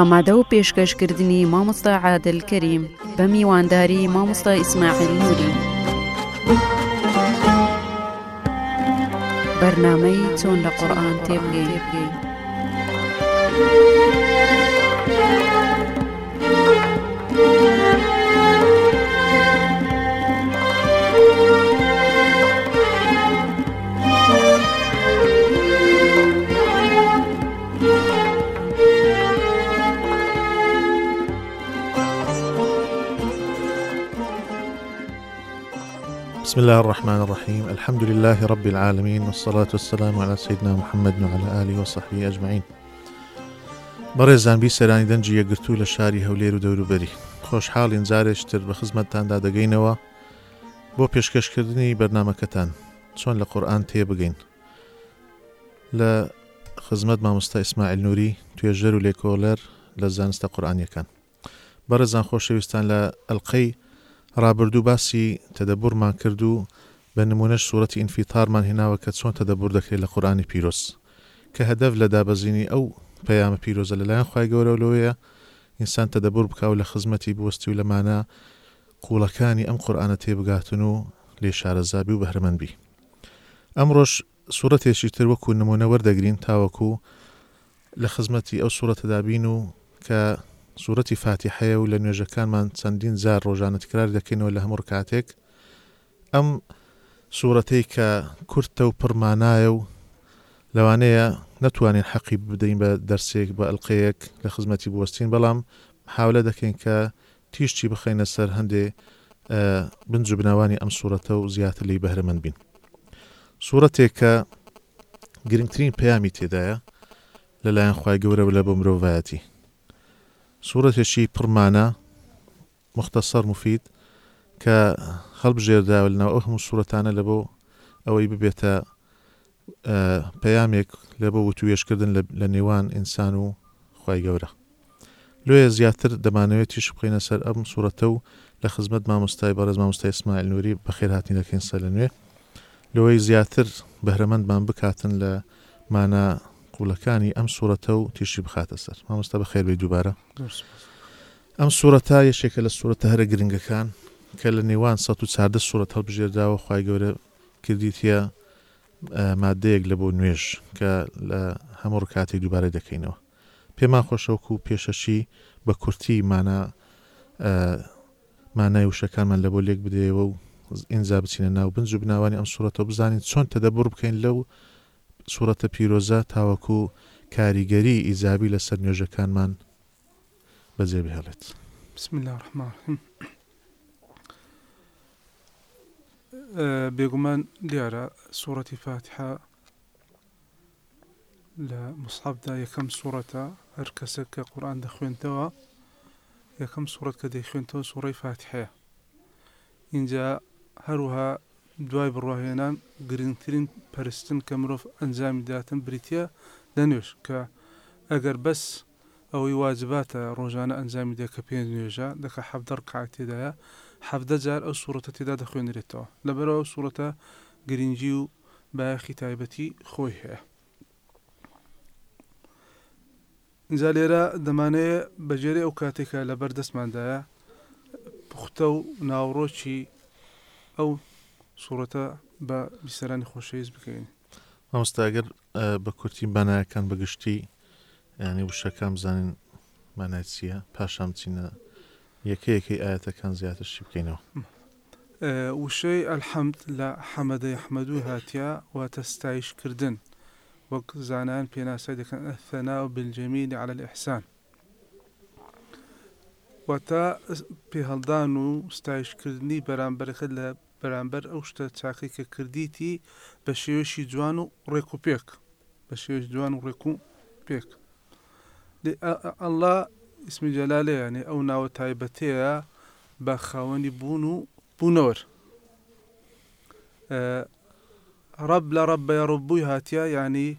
ئامادە و پێشکەشکردنی مامۆستا عادل کەریم بە میوانداری مامۆستا ئیسماعیل نووری. بەرنمەی چۆن لە قورآان تێبگەی. بسم الله الرحمن الرحيم. الحمد لله رب العالمين والصلاة والسلام على سيدنا محمد وعلى آله وصحبه أجمعين. بەڕێزان بی سەرانی دەنجی یەگرتو لە شاری هەولێر و دەوروبەری. خۆشحاڵین جارێشتر بە خزمەتتاندا دەگەینەوە بۆ پێشکەشکردنی بەرنمەکەتان چۆن لە قورآن تێبگەین لە خزمەت مامۆستا ئیسماعیل نووری توێژەر و لێکۆلەر لە زانستە قورآانیەکان بەڕێزان خۆشەویستان لە ئەلقەی ڕابردوو باسی تەدەبورمان کرد و بە نمونەش سوورەتی ئینفیتارمان هێناوە کە چۆن تەدەبور دەکرێت لە قورانی پیرۆس کە هەدەف لە دابەزینی ئەو پەیامە پیرۆزە لەلایەن خی گەورە لەوەیە ئینسان تەدەبور بکاو لە خزمەتی بوەستی و لەمانە قوڵەکانی ئەم قورئانە تێبگاتن و لێ شارەزابی و بەهرەمەندبی ئەمڕۆژ سوورەتێکی تر وەکو نمونە وەردەگرین تاوەکو لە خزمەتی ئەو سوورەتەدابین و کە سوورەتی فاتیحەیە و لە نوێژەکانمان چەندین زار ڕۆژانە تکرار دەکەینەوە لە هەموو کاتێک. ئەم سوورەتەی کە کورتە و پڕمانایە و لەوانەیە نەتوانین حەقی بدەین بە دەرسێک بە ئەلقەیەک لە خزمەتی بوەستین بەڵام حاولە دەکەین کە تیشتی بخەینە سەر هەندێ بنج و بناوانی ئەم سوورەتە و زیاتر لی بەهرەمەند بین. سوورەتێک کە گرنگترین پەیامی تێدایە لەلایەن خی گەورە لە بۆ مرۆڤایەتی سوورەتێکی پڕمانە موختەسەر موفید کە هەڵبژێرداوە لەناو ئەو هەموو سوورەتانە لە بۆ ئەوەی ببێتە پەیامێک لە بۆ وتوێشکردن لە نێوان ئینسان و خی گەورە. لێ زیاتر دەمانەوێت تیش بخینە سەر ئەم سوورەتە و لە خزمەت مامۆستای بەڕێز مامۆستای ئسماعیل نووری بەخێر هاتنی دەکەین سەر لە نوێ. لەوەی زیاتر بەهرەمەندمان بکاتن لە مانە قوڵەکانی ئەم سوورەتە و تیشی بخاتە سەر. مامۆستا بە خێربی دووبارە. ئەم سوورەتا یەشێکە لە سوورەتە هەرە گرنگەکان کە لە نێوان 14 سوورەت هەڵبژێرداوە خی گەورە کردیتە مادەیەک لە بۆ نوێژ کە لە هەموو ڕکاتی دووبارە دەکەینەوە. پێمان خۆشەوەکو و پێشەشی بە کورتی مانە مانای وشەکانمان لە بۆ لێک بدەوە و ئینجا بچینە ناو بنج و بناوانی ئەم سوورەتە بزانین چۆن تەدەبور بکەین لەو سوورەتە پیرۆزە تاوەکو کاریگەری ئیجابی لەسەر نوێژەکانمان. بەجێ بهێڵێت. بسم الله الرحمن الرحیم بێگومان دیارە سوورەتی فاتحە لە مصحفدا یەکەم سوورەتە هەر کەسە کە قورئان دەخوێنتەوە یەکەم سوورەت کە دەیخوێنتەوە سوورەتی فاتحەیە. اینجا هەروها دوای بڕواهێنان گرنگترین پەرستن کە مرۆڤ ئەنجامی داتن بریتە لە نوێژ کە ئەگەر بەس ئەوەی واجباتە ڕۆژانە ئەنجامی دەکە پێ نوێژە دەکە حەفدە ڕکاتی تێدایە حەفدە جار ئەو سوورەتە تێدا دەخوێنرێتەوە. لەبەرەوە سوورەتە گرنگجی و باەخی تایبەتی خۆی هەیە. اینجا لێرە دەمانەیە بەجێری ئەو کاتێکە لە بەردەستماندایە پوختە و ناوڕۆکی ئەو سوورەتە بە بیسەرانی خۆشەویست بکەین. مامۆستاگەر بە کورتی بەنایەکان بەگشتی ینی وشەکان بزانین مانای چییە؟ پاشام چینە؟ یەکەیەکی ئاەتەکان زیاترشی بکەینەوە. آه، وشەی ئەلحەمد لە حەمەدەی حمەدوو هاتیە واتە ستایشکردن. وەک زانان پێناسای دەکەن ئەثەنا و بالجەمیلی على الإحسان. واتە پێهەڵدان و ستایشکردنی بەرامبەرەکە لە بەرامبەر ئەو شتە چاقی کە کردیتی بە شێوەشی جوان و ڕێک و پێک. بە شێوش جوان و ڕێک و پێک. دێ- ئە- ئە- ئەڵڵا اسمی جەلالێ یانێ ئەو ناوە تایبەتەیە بە خاوەنی بوون و بوونەوەر آه، ڕەب لە ڕەب بە ڕبووی هاتیە ینی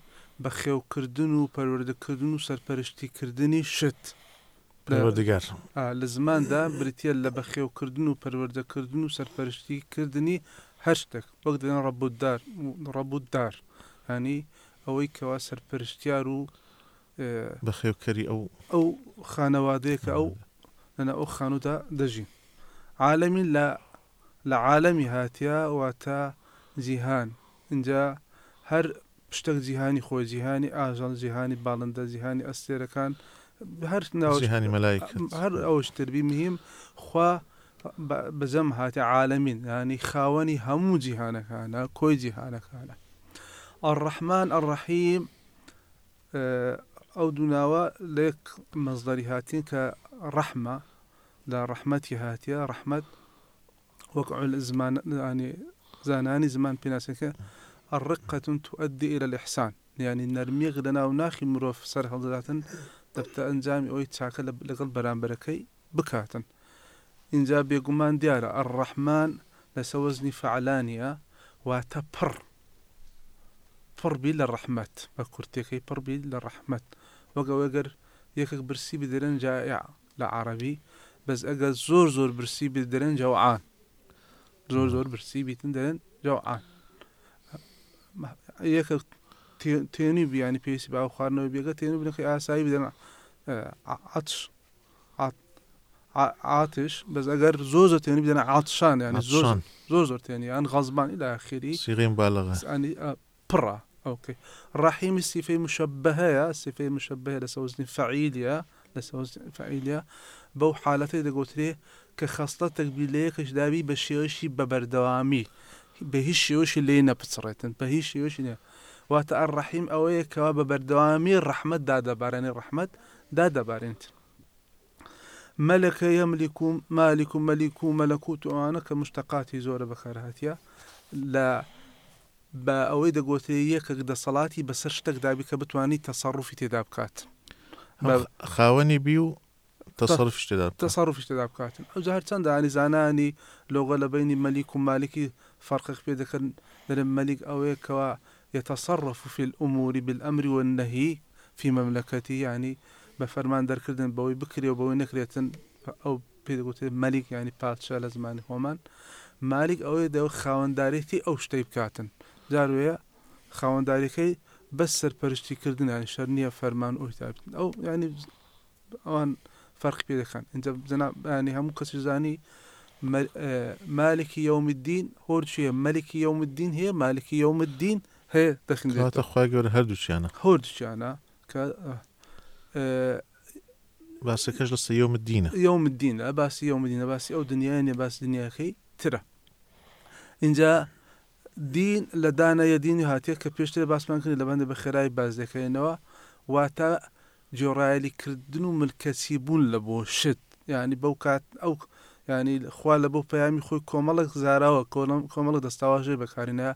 بە خێوکردن و پەروەردەکردن و سەرپەرشتیکردنی شت. پەروەردگار. لە زماندا بریتە لە بەخێوکردن و پەروەردەکردن و سەرپەرشتیکردنی هەر شتێک وەک دێن ڕەبوددار ڕەبوددار ینی ئەوەی کەوا سەرپەرشتیار و آه، بە خێوکەری ئەو ئەو خانەوادەیە کە ئەو لەنە ئەو خانوودا دەژین. عالمین لە لە عالەمی هاتیە واتە جیهان. اینجا هەر شتێک جیهانی خۆی جیهانی ئاژەڵ جیهانی باڵندە جیهانی ئەستێرەکان هەر ناو جیهانی مەلایکت هەر ئەوش تربی مهم خوا بەجەم هاتە عالمین. ینی خاوەنی هەموو جیهانەکانە کۆی جیهانەکانە ئەڕەحمان ئەڕەحیم ئەو دووناوە لێک مەزدەری هاتین کە ڕەحمە لە ڕەحمەتی هاتیە ڕەحمەت وەک زمان ینی زانانی زمان پێناسەکە الرقة تؤدي إلى الإحسان. يعني نرميغ لنا وناخي مروف سر هەڵداتن دەبتە ئەنجامی ئەوی چاکە لە- لەگەڵ بەرامبەرەکەی بکاتن. اینجا بێگومان دیارە ئەڕەحمان لە سەوەزنی فعلانیە واتە پڕ. پڕبی لە ڕەحمەت بە کورتەکەی پڕبی لە ڕەحمەت وەگەوەگەر یەکێک برسی بدرێن جائع لە عربی بەس ئەگەر زۆر زۆر برسی بدرێن جەوعان. زۆر زۆر برسی بیتن جەوعان. یەکە بیانی پێویستی باو خواردنەوە بێگە تێنی بنەکەی ئاسایی بدەن عاتش عاتش بەس ئەگەر زۆر زۆر تێنی بدەن عاتشان ینی زۆر عطشان زۆر زۆر تێنیان غەزبانی لە ئاخری سیغیم بالغە يعني برا. أوكي. رحيم الصفه مشبهة صفه مشبهة لسوزن فعيليا لسوزن فعيليا بو حالتي دقوتري كخصلتك بليكش دابي بشيوشي ببردوامي بهي شيوشي اللي نبصرتن شيوشي لي واتا الرحيم اوي كوا ببردوامي الرحمة دادا بارين الرحمة دادا بارين ملك يملك مالك ملك ملكوت أنا كمشتقاتي زور بخارهاتيا لا بە ئەوەی دەگوتری یەکێک دەسەڵاتی بەسەر شتێک دابی کە بتوانانی تەسەڕوفی تێدا بکات. بە- خاوەنی بی و بکە. تەسەڕوفی تێدا بکاتن ئەو هەر چەند دانی زانانی لۆگە لە بینی مەلیک و مالکی فەرقق پێ دەکەن دەرم مەلیک يتصرف في الأمور بالأمر والنهي في مملكته يعني بفرمان دركردن بوي بكري وبوي نكريتن أو بيدقوت ملك يعني باتشا لزماني هومان مالك أو دو خاونداريتي أو شتي بكاتن جاروية خاونداريكي بس سرپەرشتی کردن ینی شەر نییە فەرمان ئەوی تابن ئەو ینی ئەوان فەرق پێ دەکەن. اینجا ینی زانی مل- آه، مالکی یوم الدین هۆر یوم الدین هەیە؟ مالکی یوم الدین هەیە دەخن کەواتە خخوای گەورە هەردووچیانە هۆردچیانە کە باسەکەش لە سەیۆم دینە یوم الدین لە باسی یوم الدینە باسی ئەو دنیای نیە باسی دنیاکەی ترە. اینجا دین لە دانایە دینی هاتیە کە پێشتر باسمان کردی لە بەندە بە خێرای باز دەکەینەوە واتە جۆڕایلیکردن و ملکەسی بوون لە بۆ شت. ینی بەو کات ئەو ینی خوا لە بۆ پەیامی خۆی کۆمەڵک زاراوە کۆمەڵک دەستاواژێ بەکارینە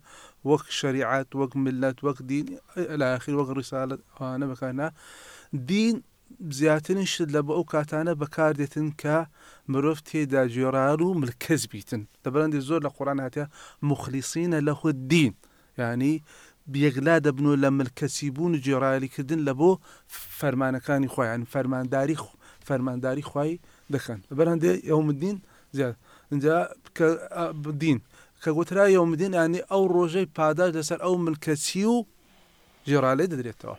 وەک شریعات وەک ملت وەک دین لاخیر وەک ڕیسالت ئەوانە بەکارنا دین زیاترین شت لە بە ئەو کاتانە بەکاردێتن کە مرۆڤ تێدا جێڕار و ملکەز بیتن دەبەرەندی زۆر لە قڕان هاتیە مخلیسینە لە خود دین ینی بێگلا دەبنەوە لە ملکەسی بوون جێڕالیکردن لە بۆ فەرمانەکانی خۆیان فەرمانداری فەرمانداری خی دەکەن بەرەندێ ئەومدین زیاد اینجا ئا، دین کە گوترا یومدین ینی ئەو ڕۆژەی پاداش لەسەر ئەو ملکەسی و جێڕالێ دەدرێتەوە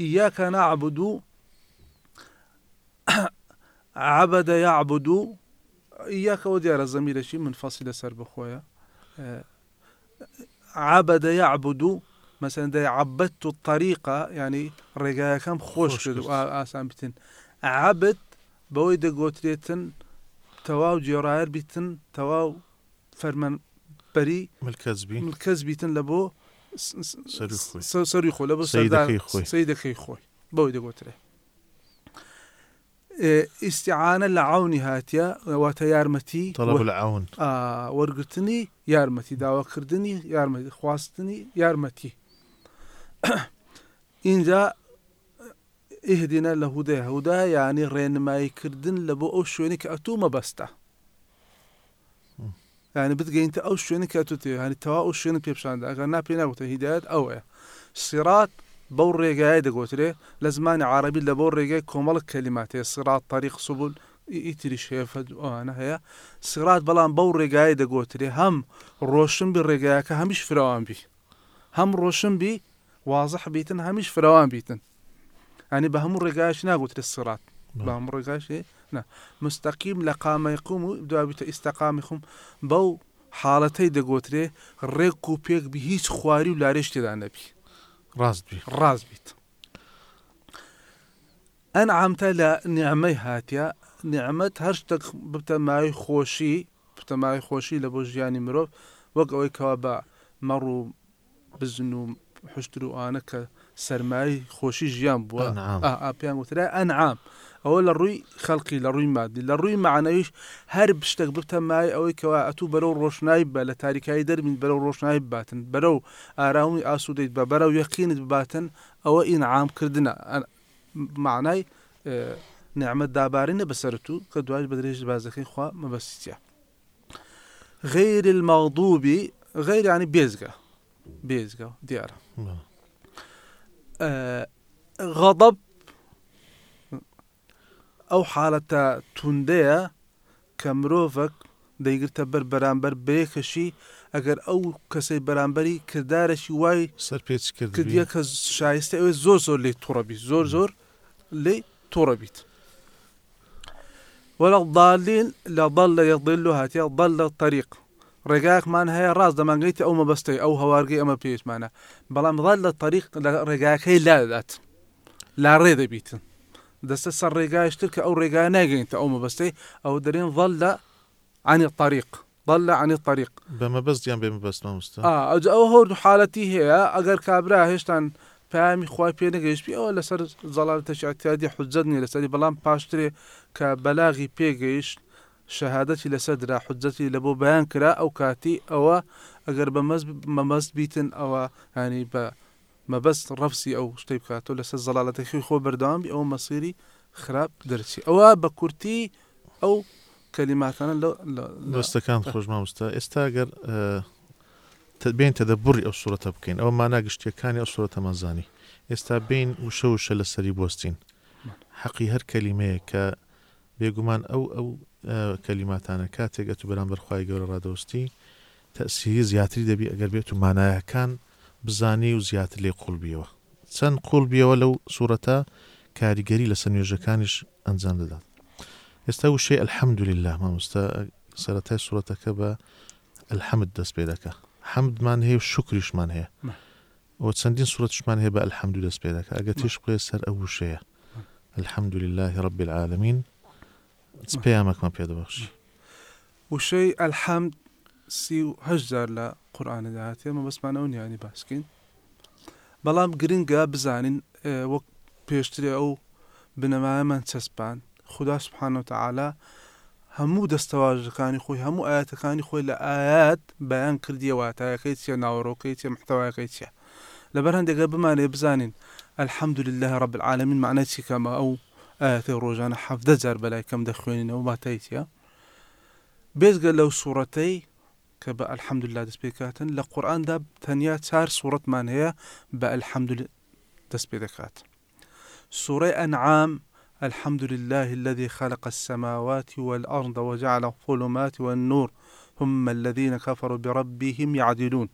إياك نعبد عبد يعبد. إياك وديار الزميل شيء منفصل سر بخويا. آه، عبد يعبد. مثلا دا عبدت يعني كم خوش خوش كده كرد. آه، آسان بتن عبد بەوەی دەگۆترێتن تەواو جێڕایەر بیتن تەواو فەرمان بەری ملکەزبی کەس بیتن لە بۆ سەر و خۆی. سەری خۆ لە بۆ سەیدەکەی خۆی. سیدەکەی خۆی بەوەی دەگۆترێ ئیسیعاانە لە عونی هاتیە واتە یارمەتی طلب العون. آه، وەرگرتنی یارمەتی داواکردنی یارمەتی خواستنی یارمەتی. اینجا ئیهدینە لە هودەیە هەودا ینی ڕێنماییکردن لە بۆ ئەو شوێنی کە ئەتوو مەبەستە ینی بتگەینتە ئەو شوێنی کە تو تێ هەنی تەوا ئەو شوێن پێپشاندا ئەگەر ناپێ ناوتە هیدایەت ئەوەیە سیرات بەو ڕێگای دەگوترێ لە زمانی عربی لە بۆ ڕێگای کۆمەڵک کەلیماتێ سرات تاریخ سبول ئیتری شێفە ئەوانە هەیە سرات بەڵام بەو ڕێگای دەگوترێ هەم ڕۆشن بی ڕێگایەکە هەمیش فراوان بی هەم ڕۆشن بی وازح بیتن هەمیش فراوان بیتن ئەنی بە هەموو ڕێگایش ناگوترێت سرات بە هەموو ڕێگاشێ نه مستەقیم لە قامەی قوم و دوابیتە ئیسستەقامی خۆم بەو حاڵەتەی دەگوترێ ڕێک و پێک بی هیچ خواری و لارێش تێدا نەبی. ڕاز بیت. ئەن عامتە لە نیعممەی هاتیە نیعممەت هەر شتێک بتە مای خۆشی بتەمای خۆشی لە بۆ ژیانی مرۆڤ وەک ئەوەی کەوا بە مەڕ و بزن و حشتر و ئانە کە سەرمایی خۆشی ژیان بووە. ئەنعام. ئا- ئا پێیان وترا ئەنعام. ئەوە لە ڕووی خەڵقی لە ڕووی مادی. لە ڕووی معنەویش هەر شتێک بتە مای ئەوەی کەوا ئەتوو بەرەو ڕۆشنایی بە لە تاریکایی دەرمین بەرەو ڕۆشنایی باتن بەرەو ئارامی ئاسوودەیت بە بەرەو یەقینت بباتن ئەوە ئینعامکردنە. ئەن- معنای آه، نعممەت دابارینە بەسەرت و کە دوای بە درێژ بازەکەی خوا مەبەستیە. غير المغضوب غير يعني بێزگە. بێزگە دیارە. آه، غضب. ئەو حالەتە توندەیە کە مرۆڤک دەیگرتە بەر بەرامبەر بەیەکەشی ئەگەر ئەو کەسەی بەرامبەری کردارەشی وای سەر پێچ کرد کردیە کە شایستە ئەوێ زۆر زۆر لێ تووڕەبی زۆر زۆر لێ تووڕەبیت وەڵ دالین لە بەڵ لە یەضل و هاتیە بەڵ لە طریق ڕێگاکمان هەیە ڕاست دەمانگەیتی ئەو مەبەستەی ئەو هەوارگەی ئەمە پێشمانە بەڵام ڕال لە طریق لە ڕێگاکەی لادات لا ڕێ دەبیتن دەستە سەر ڕێگایشتر کە ئەو ڕێگای ناگەینتە ئەو مەبەستەی ئەو دەرێن ظل لە عنی طریق ضل عنی طریق بەمە بەستیان بێمە بەست مامۆستا ئەو ئەو هەور حالەتی هەیە ئەگەر کابرا هێشتان پامی خخوای پێ نەگەیشتی ئەوە لەسەر زەڵال تەشاتیادی حجت نیە لەسەری بەڵام پاشترێ کە بەلاغی پێگەیشت شەهادەتی لەسەردرا حجەتی لە بۆ بەیان کرا ئەو کاتی ئەوە ئەگەر بە مەمەست بیتن ئەوە هانی بە مەبەست ڕفسی ئەو شتەی بکاتەوە لەسەر زەڵالەتەکەی خۆ بەردەوام ئەوە مەسیری خراپ دەرچی. ئەوە بە کورتی ئەو کەلیماتانە دەستەکان خۆش مامۆستا. ئێستا گەر بین تەدە بڕی ئەو سوورەتە بکەین ئەوە ماناگشتیەکانی ئەو سوورەتەمەزانی ئێستا بین وشە وشە لە سەری بستین حەقی هەر کەلیمەیە کە بێگومان ئەو ئەو کەلیماتانە کاتێک ئەتو بەرامبەر خخوای گەورە ڕادۆستی تەسی زیاتری دەبی ئەگەر بێت و مانایەکان بزانی و زیاتر لێ قوڵبیەوە چەند قوڵبیەوە لەو سوورەتە کاریگەری لە سنوێژەکانیش ئەنجام دەدات. ئێستا وشەی ئەلحەمدولله مامۆستا سەرەتای سوورەتەکە بە الحەمد دەست پێ دەکە حەمدمان هەیە و شکریشمان هەیە. ئەو چەندین سوورەتشمان هەیە بە الحەمدو دەست پێ دەکە ئەگە تیش بڵێ سەر ئەو وشەیە. الحەمد لله رب العالمین پێیامەکمان پێدەبخش وشەی ئەلحەمد سی و هەشجار لە قورآانە هاتێ مە بەسمانەوە نیانی باسکەین بەڵام گرنگە بزانین وەک پێشترێ ئەو بنەمایەمان چەسپان خدا سبحانە و تعالا هەموو دەستەواژەکانی خۆی هەموو ئاەتەکانی خۆی لە ئايات بەیان کردیەوە تایەکەی چیە ناوەڕۆکەی چێ محتەوایەکەی چیە لەبەر هەندێکە بمانێ بزانین الحمد لله رب العالمین معنە چیکەمە ئەو ئاەتی ڕۆژانە حەفدە جار بەلای کەم دەخوێنینەوە ماتایتە بێزگە لەو سوورەتەی کە بە ئەلحەمدللا دەست پێکاتن لە قورآاندا تەنیا چار سوورەتمان هەیە بە ئەلحەمد دەست پێ دەکات سوورەی ئەنعام الحمد لله الذي خلق السماوات والأرض وجعل الظلمات والنور ثم الذين كفروا بربهم يعدلون.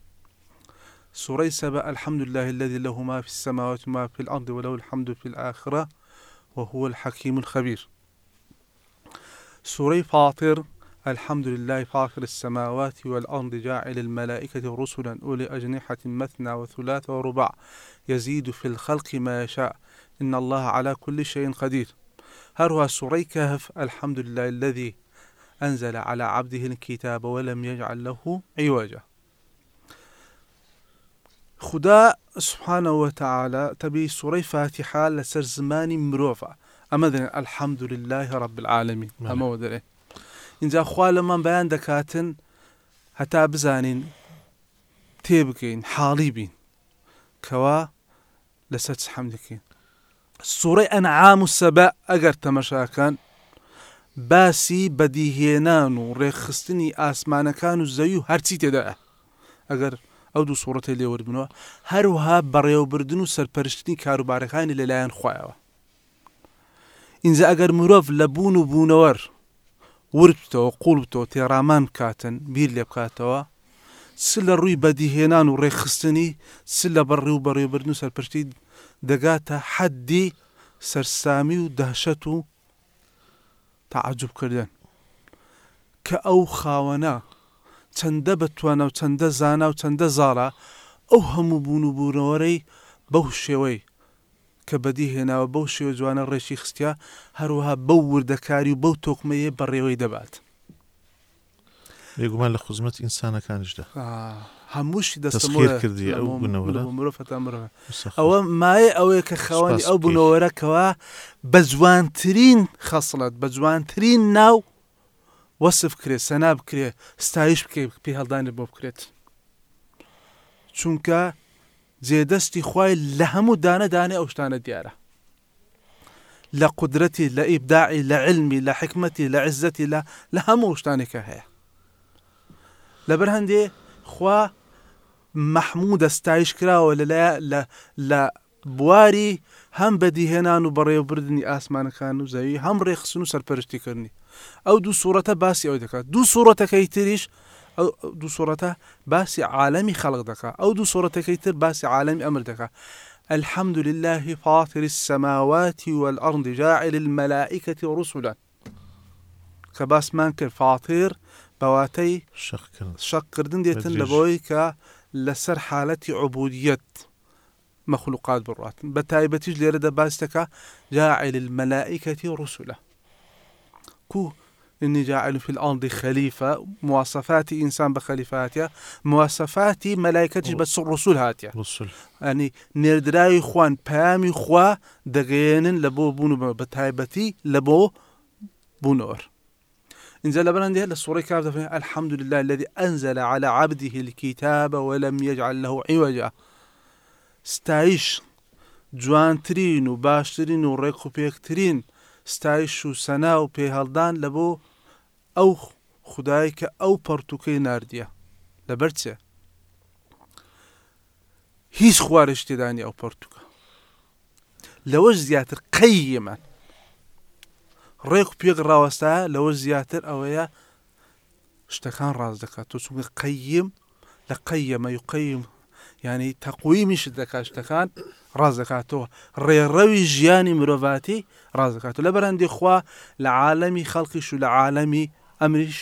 سورة سبأ الحمد لله الذي له ما في السماوات وما في الأرض وله الحمد في الآخرة. وهو الحكيم الخبير. سورة فاطر الحمد لله فاطر السماوات والأرض جاعل الملائكة رسلا أولي أجنحة مثنى وثلاث ورباع يزيد في الخلق ما يشاء. إن الله على كل شيء قدير. هروها سوري كهف الحمد لله الذي أنزل على عبده الكتاب ولم يجعل له عوجا. خدا سبحانه وتعالى تبي سوري فاتحة لسر زماني مروفة. أما ذن الحمد لله رب العالمين. بله. أما ودري. إن خوا لما بيان دكاتن هتا بزانين تێبگەین حاڵی بین کەوا لەسەر چ حەمدەکەین سوورەی ئەنعام و سەبە ئەگەر تەمەشاکان باسی بەدیهێنان و ڕێخستنی ئاسمانەکان و زەوی و هەرچی تێدایە ئەگەر ئەو دوو سوورەتی لێوەربنەوە هەروها بەڕێوەبردن و سەرپەرشتنی کاروبارەکانی لەلایەن خۆیەوە اینجا ئەگەر مرۆڤ لە بوون و بوونەوەر وربتەوە قوڵبتەوە تێڕامان بکاتن بیر لێ بکاتەوە س لە ڕووی بەدیهێنان و ڕێخستنی س لە بەڕێ و بەڕێوەبردن و سەرپشتی دەگاتە حەدی سەرسامی و دەهشەت و تعجبکردن کە ئەو خاوەنە چەندە بتوانە و چەندە زانا و چەندە زاڵە ئەو هەموو بوون و بوونەوەرەی بەو شێوەی کە بەدی هێناوە بەو شێوە جوانە ڕێشی خستیا هەروەها بەو وردەکاری و بەو تۆکمەیە بەڕێوەی دەبات بێگومان لە خزمەت ئینسانەکانیشدا هەمووشی تەسخیر کردی ئەو بوونەوەرە. مرۆڤەتا مرۆڤە سەخۆ. ئەوە مایە ئەوەیە کە خەوانی سپاس ئەو بکەیت. بوونەوەرەکەوە بە جوانترین خەسڵەت بە جوانترین ناو وەسف کرێت سەنا بکرێ ستایش بکەیت پێی هەڵدانی بۆ بکرێت. چونکە جێدەستی خوای لە هەموو دانە دانێ ئەو شتانە دیارە. لە قدرەتی لە ئیبداعی لە علمی لە حکمەتی لە عزەتی لە لە هەموو شتانێکە هەیە. لەبەر هەندێ خوا مححموودە ستایش کراوە لە لە بواری هەم بەدیهێنان و بەڕێوەبردننی ئاسمانەکان و زەوی هەم ڕێخسن و سەرپەرشتیکردنی. ئەو دوو سوورەتە باسی ئەو دەکات دوو سوورەتەکەی تریش ئەو دوو سوورەتە باسی عالەمی خەڵق دەکات ئەو دوو سوورەتەکەی تر باسی عالەمی ئەمر دەکات الحمد لله فاطر السماوات والأرض جاعل الملائكة رسلا. كباسمان کرد فاطر بەدرێژ. لە بۆی کە لەسەر حالەتی عبودیت مەخلوقات بڕاتن بە تایبەتیش لێرە دەباستەکە جاعل الملائكة رسلا. كو إني جاعل في الأرض خليفة مواصفات إنسان بخليفاتها مواصفات ملائكة بس الرسول هاتيا. رسل ئەنی نێردراوی خوان پامی خوا تایبەتی لە بۆ بوونەوەر اینجا لە بەرەندێ لە سوڕی کاف دەفێن الحمد لله الذي أنزل على عبده الكتاب ولم يجعل له عوجا. ستایش جوانترین و باشترین و ڕێک و پێکترین ستایش و سەنا و پێهەڵدان لە بۆ ئەو خدای کە ئەو پەرتوکەی نردیە. لەبەر چێ؟ هیچ خوارش تێدانی ئەو پەرتوکە لەوەش زیاتر قەیەمان ڕێک و پێک ڕاوەستا لەوە زیاتر ئەوەیە شتەکان ڕاز دەکات. تۆ چونکە قەیم لە قەیەمە و قەیم ینی تەقویمیشت دەکات شتەکان ڕاز دەکاتەوە ڕێڕەوی ژیانی مرۆڤاتی ڕاز دەکاتەوە لە بەرەندی خوا لە عالەمی خەڵکیش و لە عالەمی ئەمریش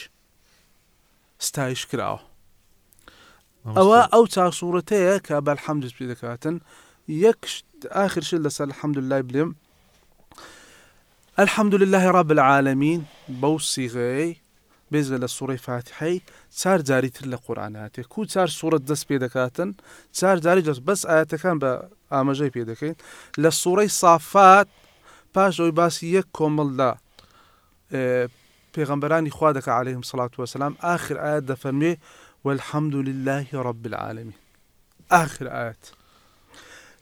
ستایش کراوە. ئەوە ئەو چاسوورەتەیە کە بەرحەمدت پێ دەکاتن. یەک شت لەسەر الحمد لله بلێم. الحمد لله رب العالمين بەو سیغەیە بێزە لە سوڕی فاتحەی چار جاری تر لە قورآاناتێ کو چار سوورەت دەست پێ دەکاتن چار جاری دەست بەس ئاەتەکان بە ئاماژەی پێ دەکەین لە سوورەی سافات پاش ئەوی باسی یەک کۆمەڵ لە پێغەمبەرانی خوا دەکە وسلام. آخر ئاەت دەفەرمێ والحمد لله رب العالمين. آخر آيات.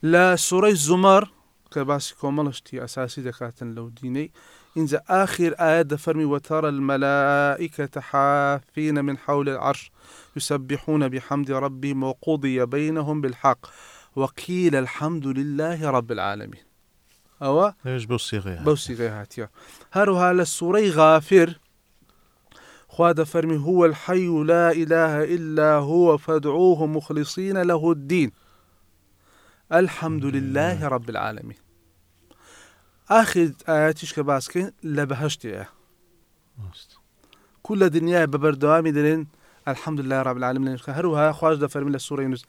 لا سورة الزمر كباسي كوملشتي أساسي دكاتن لو ديني. إنزا آخر آيات دفرمي وترى الملائكة حافين من حول العرش يسبحون بحمد ربهم وقضي بينهم بالحق. وقيل الحمد لله رب العالمين. أو ليش بو صيغه بوسي هاتيا. هروها للسوري غافر. خواد فرمي هو الحي لا إله إلا هو فادعوه مخلصين له الدين. الحمد لله رب العالمين. آخر آياتش كباسكين لبهشتي كل دنيا ببردوامي دلين الحمد لله رب العالمين. هروها خواج دفرمي للسورة يونس.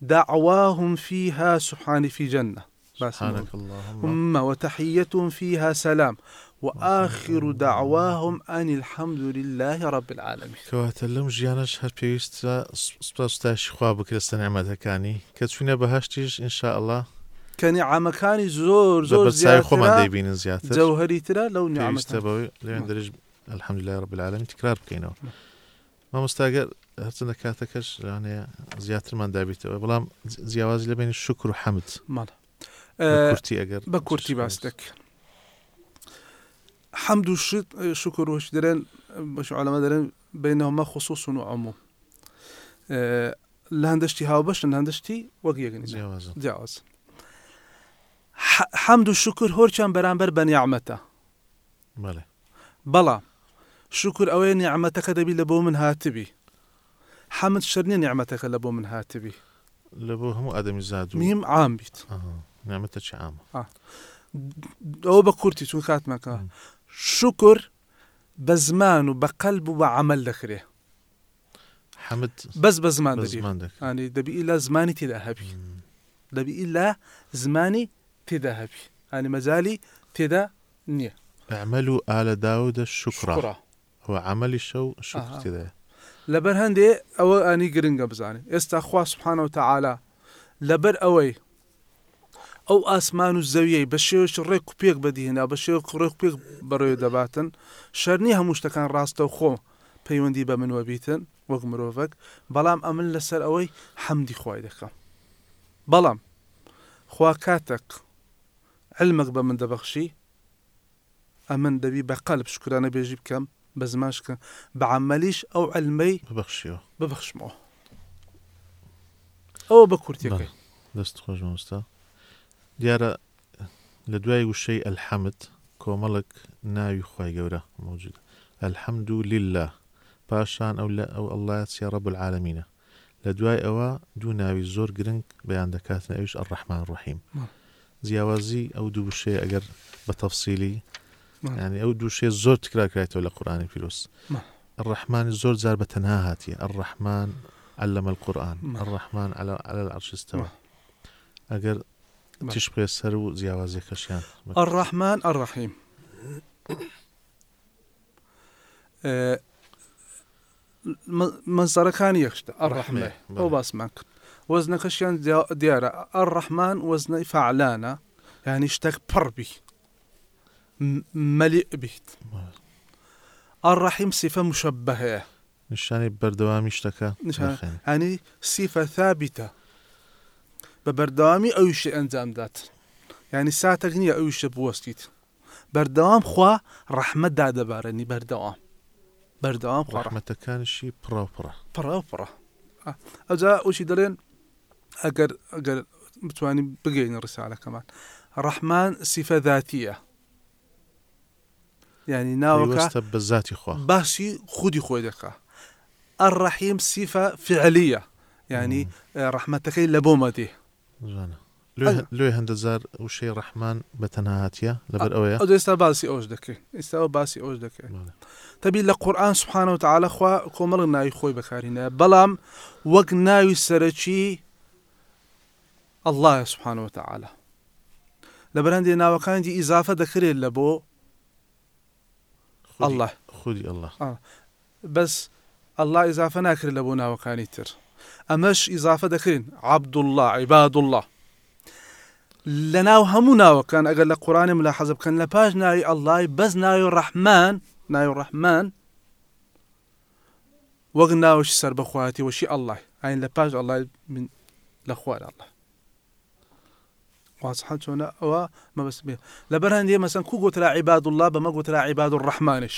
دعواهم فيها سبحانه في جنة. سبحانك اللهم. وتحيتهم فيها سلام. وآخر دعواهم أن الحمد لله رب العالمين. کەواتە لەم ژیانش هەر پێویستە سوپاسستاشی خوا بکرێستە نعمەتەکانی کە چوینە بەهشتیش ئینشاءله كنعمەکانی زۆر لە زۆر بەرچای خۆمان دەیبینن زیاتر. جەوهری ترە لەو بەوەی لەوێن نعم. الحمدلله رب العالمین تکرار بکەینەوە. مامۆستاگەر هەرچەندە کاتەکەش لەوانەیە زیاترمان دابیتەوە بەڵام جیاوازی لە بینی شکر و بە آه، کورتی ئەگەر بە کورتی باس حەمد و شت شکر وش دەرێن بەش عالەمە دەرێن بینەوەمە خصوص و عموم آه، لە هەندشتی هاوبەشن هەندشتی وەک یەگەنی جیاواز ح- حەمد و شکر هۆرچیان بەرامبەر بە نیعممەتە بەڵام شکر ئەوەیە نیعممەتەکە دەبی لە بۆ من هاتبی. حەمد شەرنیە نیعممەتەکە لە بۆ من هاتبی. لە بۆ هەموو ئادەمی زاد و میم عام بیت. نامەتە چ عامە؟ ئەوە بە کورتی چون کاتمەکە. شکر بە زمان و بە قەلب و بە عمل دەکرێ. حەمد بەس بە زمان بە دەبی. دەبی ئیلا زمانی تێدا هەبی. دەبی ئیلا زمانی تێدا هەبی. ئانی مەزای تێدا نییە. اعملوا آل داود الشكرا شکڕە هو عمل شو شكر آها. كذا لەبەر هەندێ ئەوە ئەنی گرنگە بزانێت ئێستا خوا سبحانە و تعالا لەبەر ئەوەی ئەو ئاسمان و زەویەی بە شێوش ڕێک و پێک بەدیهێنا بە شێو ڕێک و پێک بەڕێ دەباتن. شەرنی هەموو شتەکان ڕاستە و خۆ پەیوەندی بە منوە بیتن وەک مرۆڤک بەڵام ئەمن لەسەر ئەوەی حەمدی خوای دەکەم. بەڵام خوا کاتێک علمك بە من دەبەخشی ئەمن دەبی بە قەلب شکرانە بێژی بکەم بە زماشکە بە عملیش ئەو علمەی ببخشيو ببخشمەوە ئەوە بە کورتەکەی دست خوش مستا دیارە لە دوای وشەی الحەمد کۆمەڵک ناوی خی گەورە موجود. الحەمد لله. پاشان ئەو لە ئەو ئەڵایەتیا ڕەب العالمینە لە دوای ئەوە دوو ناوی زۆر گرنگ بەیان دەکاتن ئەوش ئەڕەحمان ڕحیم نعم. جیاوازی ئەو دوو وشەیە ئەگەر بە تەفسیلی. ینی ئەو دووشێ زۆر تکراکرێتەوە لە قورآانی پیرۆس. الرحمن زۆر جار بە تەنها هاتیە الرحمن علم القرآن نعم. الرحمن على على العرش استوى. ئەگەر. تیش بێ سەر و جیاوازێکەشیان الرحمن الرحیم آه، م- مەنزەرەکانی یەکشتە ئەڕەحمە بەڵێ. ئەو باسمان کرد وەزنەکەشیان دیا- دیارە ئەڕەحمان وەزنەی فعلانە یعنی شتێک پڕ بی م- مەلیء بیت الرحیم سیفە مشبه هەیە نیشانی بەردەوامی شتەکە نیشان- نەخێن. هەنی سیفە ثابتە بە بەردەوامی ئەویشە ئەنجامدات ینی ساتێک نییە ئەویشە بوەستیت بەردەوام خوا ڕەحمە دادەبارەنی بەردەوام بەردەوام خوا ڕەحمە ڕحمەتەکانشی پڕاپڕە پڕە پڕە ئەجا ئوشی دەڵێن ئەگەر ئەگەر بتوانین بگەین ڕسالەکەمان ڕەحمان سیفە ذاتیە ینی ناوەکە پێوەستە بە ذاتی خوا باسی خودی خۆی دەکا الرحیم سیفە فعلیە ینی ڕەحمەتەکەی لە بۆ ئەل- لێ هەندە زار وشەی ڕەحمان بە تەنها هاتیە لەبەر ئەوەیە ئەو ئێستا باسی ئەوش دەکەین ئێستا ئەو باسی ئەوش دەکەین. تەبی لە قورآن سبحانە و تعاالە خوا کۆمەڵ ناوی خۆی بەکارینە بەڵام وەک ناوی سەرەکی الله سبحانە و تعاالە لە بەرەندێ ناوەکانی ئیزافە دەکرێت لە بۆ خودی- الله. خودی الله بەس الله ئیزافە ناکرێت لە بۆ ناوەکانی تر. ئەمەش ئیزافە دەکرین عبدله عیباد الله لە ناو هەموو ناوەکان ئەگەر لە قورانی ملا حەز بکەن لە پاش ناوی ئەلای بەس ناوی ڕەحمان ناوی ڕەحمان وەک ناوەشی سەر بەخواتی وەشی ئەلای ئاین لە پاش ئەلای من لە خوار ئەله ئەوە مەبەست بێ لە بەر هەندێ مەسەن کو گوترا عیباد الله بەمە گوترا عیباد و ڕەحمانش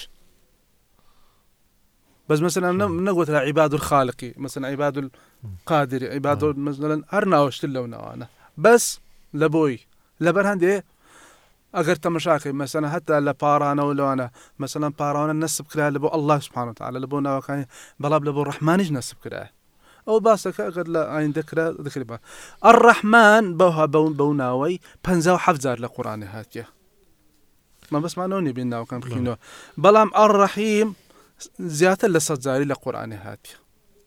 بس مثلا نقول عباد الخالقي مثلا عباد القادر عباد مثلا هر ناوشت لو نوانا بس لبوي لبر هندي اگر تمشاكي مثلا حتى لبارانا ولا أنا مثلا بارانا نسب كلا لبو الله سبحانه وتعالى لبو ناو كان بلاب لبو الرحمن نسب كلا أو باسك اگر لا عين ذكر ذكر با الرحمن بوها بو بوناوي بنزاو حفزار لقران هاتيه ما بس ما نوني بينا وكان بخينو. بلام الرحيم زیاتر لە سەد جاری لە قورآانی هاتیە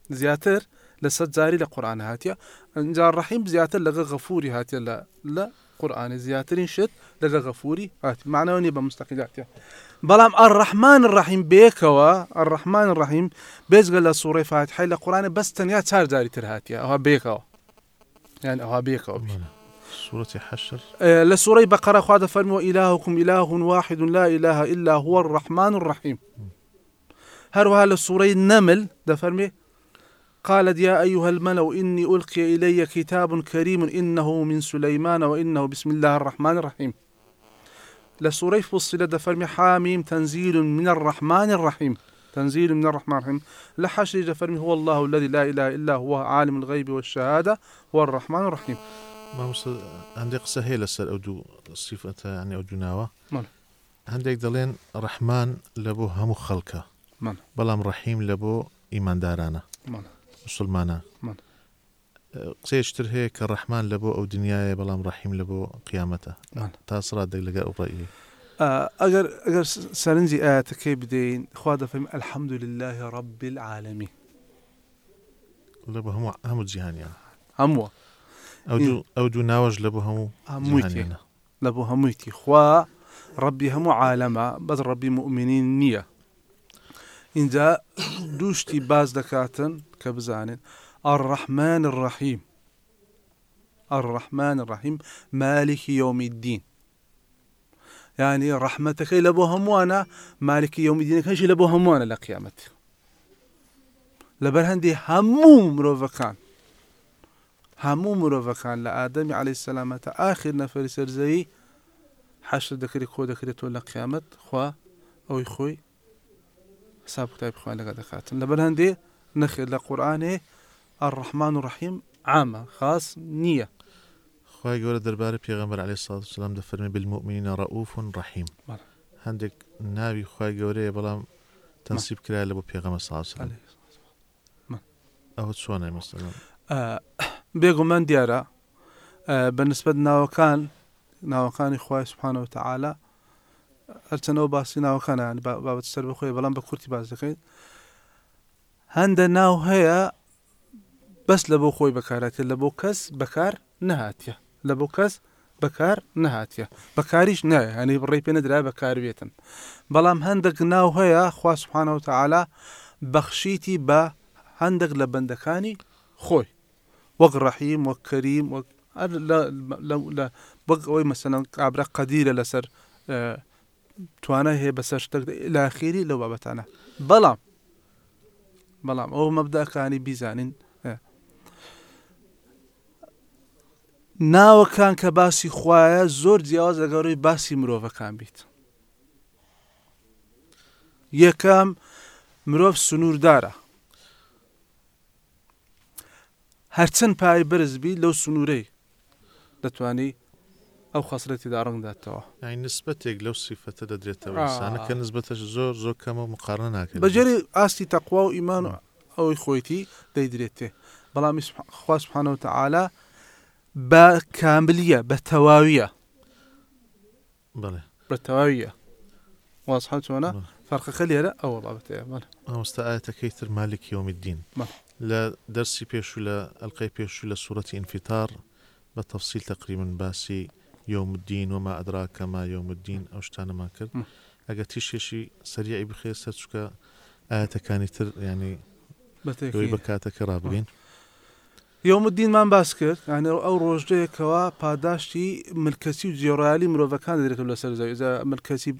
زیاتر لە سەد جاری لە قورآان هاتیە ئەجا ڕحیم زیاتر لەگە غەفوری هاتیە لە لە قورآانی زیاترین شت لەگە غەفوری هاتی معنەوە نیە بە مستەقیلاتە بەڵام ئەڕەحمان ڕەحیم بێکەوە ئەڕەحمان ڕەحیم بێزگە لە سوڕی فاتحی لە قورآانی بەس تەنیا چار جاری تر هاتیە ئەوە بێکەوە یان ئەوە بێکەوە بێ. سوورەتی حەشر آه، لسورة بقرة خواذ فرموا إلهكم إله واحد لا إله إلا هو الرحمن الرحيم. هروها لسورة النمل ده فرمي. قالت يا أيها الملو إني ألقي إلي كتاب كريم إنه من سليمان وإنه بسم الله الرحمن الرحيم. لسورة فصلة ده فرمي حاميم تنزيل من الرحمن الرحيم. تنزيل من الرحمن الرحيم. لحشر ده فرمي هو الله الذي لا إله إلا هو عالم الغيب والشهادة هو الرحمن الرحيم. مامۆستا هەندێک قسە هەیە لەسەر ئەو دوو سیفەتە یعنی ئەو دووناوە ماڵ. هەندێک دەڵێن ڕەحمان لە بۆ هەموو خەڵکە ماڵ. بەڵام ڕەحیم قسێشتر هەیە کە ڕەحمان لە بۆ ئەو دنیاە بەڵام ڕەحیم لە بۆ قیامەتە ماڵ. تا سرات لەگە ئەو ڕێی آه، ئەگەر ئەگەر سەرنجی ئاەتەکەی بدەین خوا دەفەرمی الحمد لله رب العالمين. لە بۆ هەموو هەموو جیهانیان هەمووە ئەو دوو ناوەش لە بۆ هەموو هەمووی. لە بۆ هەموویتی خوا ڕبی هەموو عالەمە بەس ڕبی مؤمنین نییە اینجا دووشتی باز دەکاتن کە بزانین الرحمن الرحیم الرحمن الرحیم مالکی یومی الدین يعني هەمووانە مالکی یومی دینەکەشی لە بۆ هەمووانە لە قیامەت لەبەر هەندی هەموو مرۆڤەکان هەموو مرۆڤەکان لە ئادەمی عليه سەلامەتە ئاخر نەفەری سەرزەوی حەشر دەکری کۆ دەکرێتەوە لە قیامەت خوا ئەوەی خۆی حساب کتاب خوان لەگە دەکاتن لەبەر هەندێ نەخێت لە قورآانێ الرحمن و ڕحیم عامە خاص نییە خی گەورە دەربارە پێغەمبەر عليه سڵات سلام دەفەرمێ بالمؤمنینە ڕؤوف ڕحیم بەڵێ. هەندێک ناوی خی گەورەیە بەڵام تەنسیب کرا لە بۆ پێغەمە ساسە عليه ئەوە چۆنە مەسەلەن آه، بێگومان دیارە آه، بەنسبەت ناوەکان ناوەکانی خی سبحانەوە تەعاالە هەرچەنەوە باسی ناوەکانە بابەت سەر بخۆی بەڵام بە کورتی باز دەکەین هەندە ناو هەیە بەس لە بۆ خۆی بەکاراتێت لە بۆ کەس بەکار نەهاتیە. لە بۆ کەس بەکار نەهاتیە. بەکاریش نایە هەنی بڕێ پێ نەدرا بەکار بێتن. بەڵام هەندێک ناو هەیە خوا سبحانەوە تەعاالە بەخشیتی بە هەندێک لە بەندەکانی خۆی. وەک ڕەحیم وەک کەریم وەک وەک ئەوەی مەسەن کابرا قەدیرە لەسەر توانە هەیە بەسەر شتێک لاخیری لەو بابەتانە. بەڵام بەڵام ئەو مەبداکانی بیزانین ناوەکان کە باسی خوایە زۆر جیاواز لەگەڕی باسی مرۆڤەکان بیت. یەکەم مرۆڤ سنووردارە. هەرچەند پای برزبی لەو سنوورەی دەتوانی ئەو خەسرەتیدا ڕنگداتەوە نسبەتێک لەو سیفەتە دەدرێتەوە. آه. ئسانە کە نسبەتەش زۆر زۆر کەمە مقارنە ناکرێت بەجێری ئاستی تەقوا و ئیمان ئەوەی خۆیتی دەیدرێتێ. بەڵامی خواسبحانەوە تەعاالە بە کاملیە بە تەواویە بڵێ بە تەواویە واسحان چۆنە بڵێ. فەرقەکە لێرە ئەوە بابەتەیە بەڵێ ئەوستا ئاەتەکەی تر مالک یومدین بەڵێ. لە دەرسی پێش و لە ئەلقەی پێش و لە سوورەتی ئینفیتار بە تەفسیل تقریبا باسی یومدین وما ئەدراکە ما یومدین ئەو شتانەمان کرد م. ئەگە تیشێشی سەریعی بخێ سەر چکە ئاەتەکانی تر ینی بە دوی کاتەکە ڕابگەین یومدینمان باس کرد. یعنی ئەو ڕۆژدەیەکەوە پاداشتی ملکەسی و جێڕایلی مرۆڤەکان دەرێتەوە لەسەر زەوی ملکەسی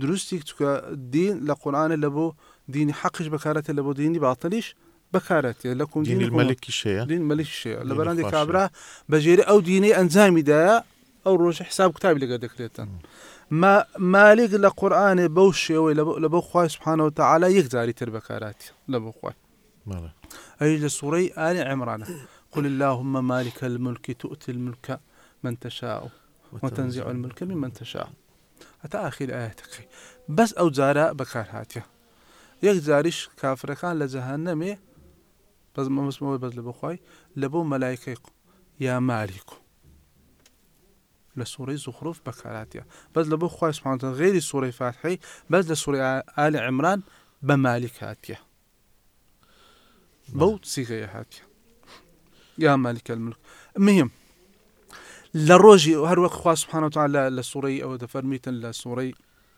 دروستی چکە دین لە قورآانە لە بۆ دینی حەقش بەکارەتە لە بۆ دینی باتەلیش بەکارەتێ لە کوم دینی المەلکی شەیە. دین مەلیشەیە لە دینی بەرانی. کابرا بەژێری ئەو دینەی ئەنجامیدایە ئەو ڕۆژە حساب کتابی لەگە دەکرێتن. ما مالک لە قورآانێ بەو شێوەی لە لە بۆ خخوای سبحانەوە تەعالا یەک جاری تر بەکاراتی. لە بۆ خخوای بەڵێ أي لسوري آل عمران. قل اللهم مالك الملك تؤتي الملك من تشاء وتنزع الملك ممن تشاء. حتى آخر آياتك بس أو جارة بكار هاتيا. يك جاريش كافر كان لجهنم. بس ما اسمه بس لبو خواي لبو ملائكة يا مالك. لسوري زخرف بكاراتيا بس لبو خواي سبحانه وتعالى. غير سوري فاتحي. بس لسوري آل عمران بمالك هاتيا. بەو سیغەیە هاتیە یا مالیکە الملک مهم لە ڕۆژی هەروەک خوا سبحانه وتعالى سوڕەی ئەوە دەفەرمیتن لە سوڕەی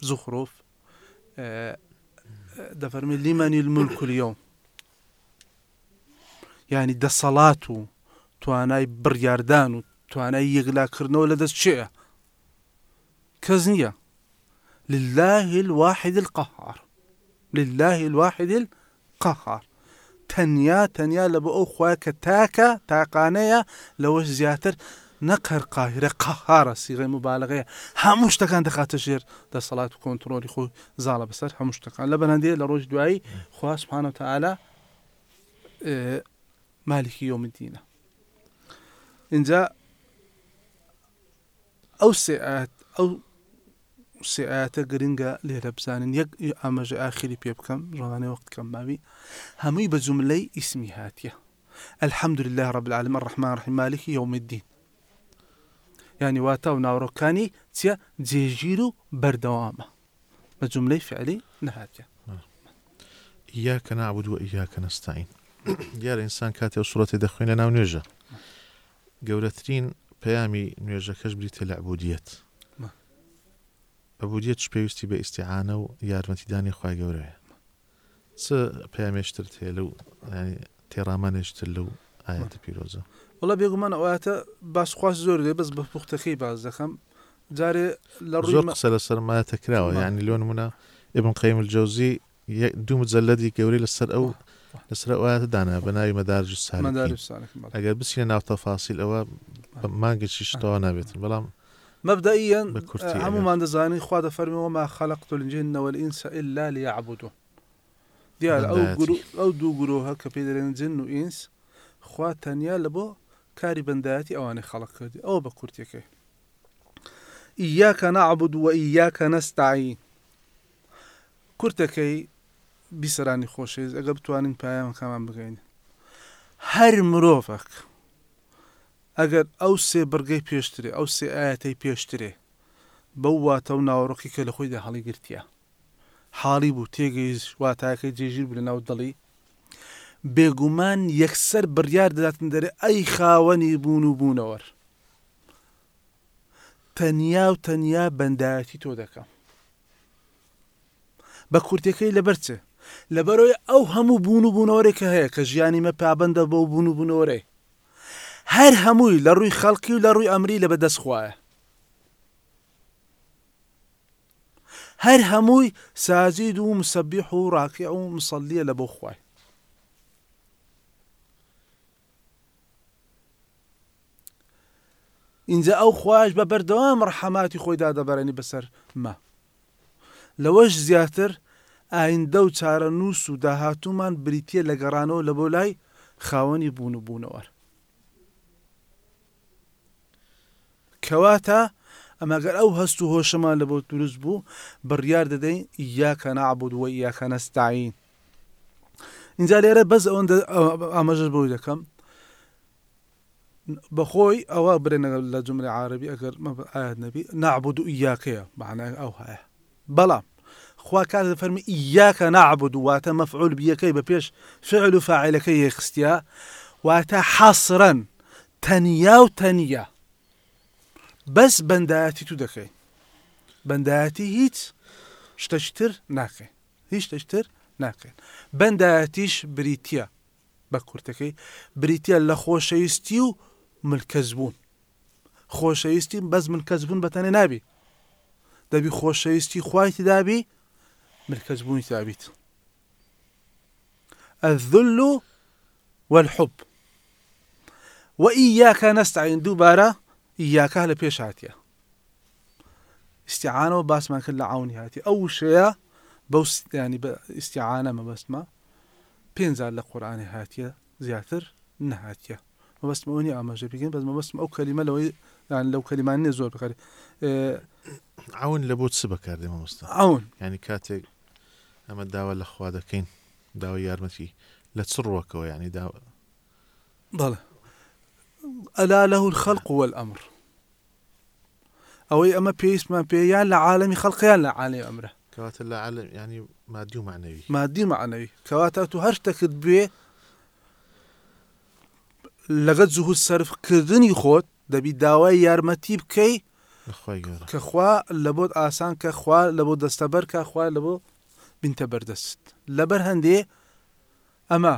زوخرۆف آه، دەفەرمی لیمەنی الملك اليوم؟ ینی دەسەڵات و توانای بڕیاردان و توانای یەکلاکردنەوە دەست چێە کەس نییە لله الواحد القهار. لله الواحد القهار. تەنیا تەنیا لە بە ئەو خوا کە تاکە تاقانەیە لەوەش زیاتر نەقەر قاهرە قەهارە سیغی مبالغەیە. هەموو شتەکان دەخاتە ژێر دەسەڵات و کۆنتترۆلی خۆی زاڵە بەسەر هەموو شتەکان. لە بەرهندێ لە ڕۆژ دوایی خوا سبحانه وتعالى آه، مالکی یۆمدینە اینجا ئەو سێئات ئەو سێئاتە گرنگە لێرە بزانن یەک ئاماژە ئاخری پێ بکەم ڕوانێ وەختکەم ماوی هەمووی بە جملەی ئیسمی هاتیە الحمد لله رب العالمين. الرحمن الرحيم. مالك يوم الدين. يعني واتا و چیە جێژیر و بەردەوامە بە جملەی فعلی نهاتە إياك نعبد وإياك نستعين. دیارە ئینسان کاتێ و سوڵەتی دەخوێن لە ناو نوێژە گەورەترین پەیامی نوێژەکەش بریتە بەبوودیت چ پێویستی بە ئیسیعاانە و یارمەتیدانی خی گەورەیە چ پامێشتر تێ لەو تێڕامانێشتر لەو ئاەتە پیرۆزە؟ وڵە بێگومان ئەواتە باسخواست زۆر دێ بەس بە پوختەکەی باز دەخەم. جارێ لە ڕۆژ قسە لە سەرمایەتە کراوە ینی لۆن منە ئێبم قەیم جۆزی دوو مجللەدی گەوری لەسەر ئەو لەسەر ئەوە دانا بە ناوی مەدارج سا ئەگەر بچینە ناوتەفاسیل ئەوە مانگەکی شتەوە نابێت. بەڵام مبدئيا آه،. عموما دزاني خوا دفرمي وما خلقت الجن والإنس إلا ليعبدون ديال أو. جرو أو دو جروها كبيدرين جن وإنس. خوا تانيا لبو كاري بنداتي أو أنا خلق كردي أو بكرتي إياك نعبد وإياك نستعين. كرتكي بسراني خوشيز أقب توانين بايام كمان بغين هر مروفك ئەگەر ئەو سێ بەرگەی پێشترێ ئەو سێ ئاەتەی پێشترێ بەو واتە و ناوەڕۆکی کە لە خۆیدا هەڵی گرتیا حاڵی بوو تێگەی واتاکەی جێژیر بوو لە ناو دڵی. بێگومان یەکسەر بڕیار دەداتن دەرێ ئەی خاوەنی بوون و بوونەوە. تەنیا و تەنیا بەندایەتی تۆ دەکەم. بە کورتەکەی لەبەرچێ لەبەرەوەی ئەو هەموو بوون و بوونەوەرێکە هەیە کە ژیانی مە پابندە بۆ بوون و بوونەوەرێ. هەر هەمووی لە ڕووی خەڵکی و لە ڕووی ئەمری لە بەدەست خوایە. هەر هەمووی سازید و مسەبیح و ڕاکع و مسەلیە لە بۆ خوای. اینجا ئەو خوش بە بەردەوام ڕحەماتی خۆیدا دەبەرێنی بەسەر مە. لەوەش زیاتر ئایندە و چارە نووس و داهاتوومان بریتە لە گەڕانەوە لە بۆ لای خاوەنی بوون و بوونەوە. کەواتە ئەمەگەر ئەو هەست و هۆشەمان لە بۆ دروست بوو بڕیار دەدەین یاکە نعبود و یاکە نەستعین اینجا لێرە بەس ئەوەندە ئاماژەش بۆی دەکەم بەخۆی ئەوە برێنە لە جملە عربی ئەگەر ئاات نەبی نعبود و یاکەیە معنای ئەو هەیە بەڵام خوا کات فەرمی ئیاکە نعبود واتە مەفعول بیەکەی بە پێش فعل و فاعلەکەی یەخستیا واتە حەسرەن تەنیا و تەنیا بەس بەندایەتی تو دەکەی. بەندایەتی هیچ شتەشتر ناکەین. هیچ شتەشتر ناکەین. بەندایەتیش بریتە بە کورتەکەی. بریتە لە خۆشەویستی ملکەز بوون خۆشەویستی بەس ملکەز بوون بەتەنێ نابی. دەبی خۆشەویستی خوایتی دابی ملکەز بوونی تابیت. الذل والحب. وإياك نستعين. دووبارە ئیاکە لە پێش هااتە استیعاانەوە باسمان کرد لە عونی هاتی ئەو شەیە بەو ستیانی بە ئیسیعاانە مەبەستمە پێنجار لە قورآانی هاتیە زیاتر نەهاتیە مەبەستمەوەنی ئاماژە بگەین بەس مەبەستم ئەو کەلیمە لەوەی لەو کەلیمانێ زۆر بکاری ئەون لە بۆ چ بەکاردێ مامۆستا ئەون ینی کاتێک ئەمە داوا لە خوا دەکەین داوای یارمەتی لە چ ڕۆکەوە ینی داوە بەڵێ ئەلا لە الخەلق والأمر. ئەوەی ئەمە پێویستمان پێیان لە عالمی خەڵقیان لە عالی ئەمرە کەواتە لە عالم ینی مادی و معنەوی مادی معنەوی کەواتە تو هەر شتەکرد بێ لەگەت زوهود سەرفکردنی خۆت دەبی داوای یارمەتی بکەی بەخوای گەورە کە خوا لە بۆت ئاسان کە خوا لە بۆ دەستەبەر کە خوا لە بۆ بینتە بەردەست لەبەر هەندێ ئەمە